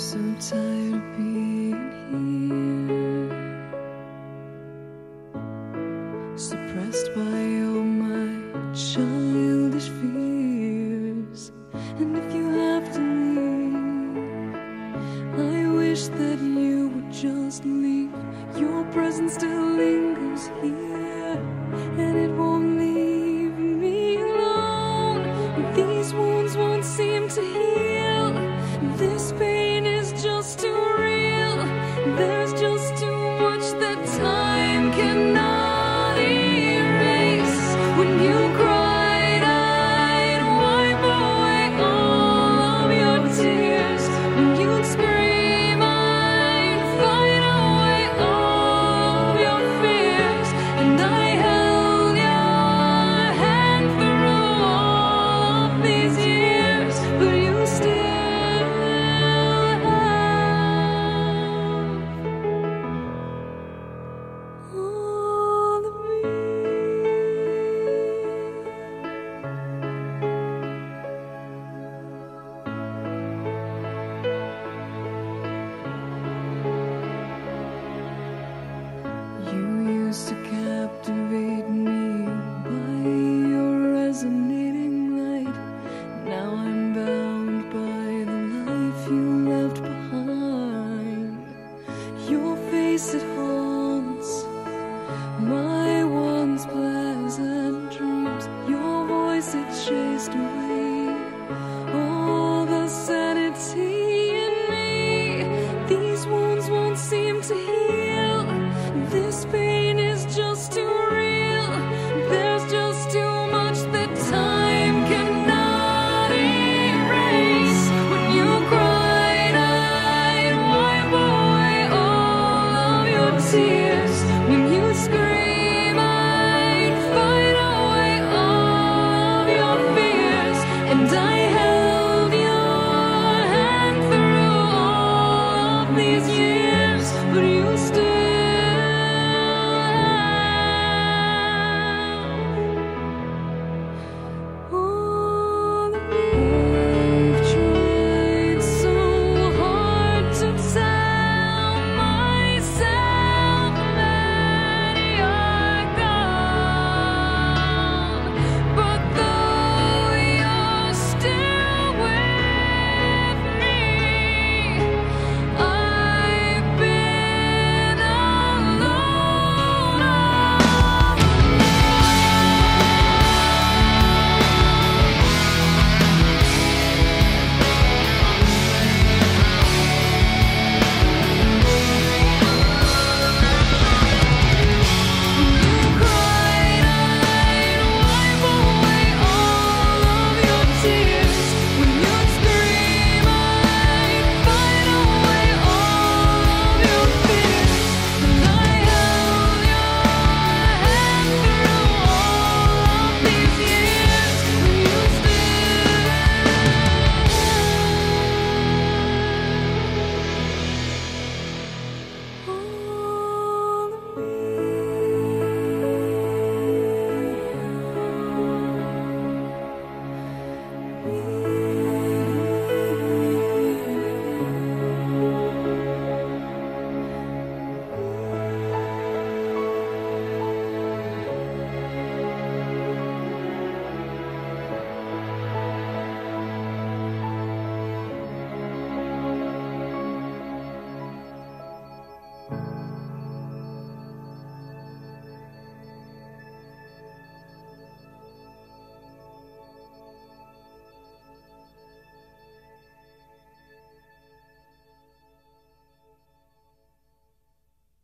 so tired of being here. Suppressed by all my childish fears. And There when you scream. I fight away all your fears and I.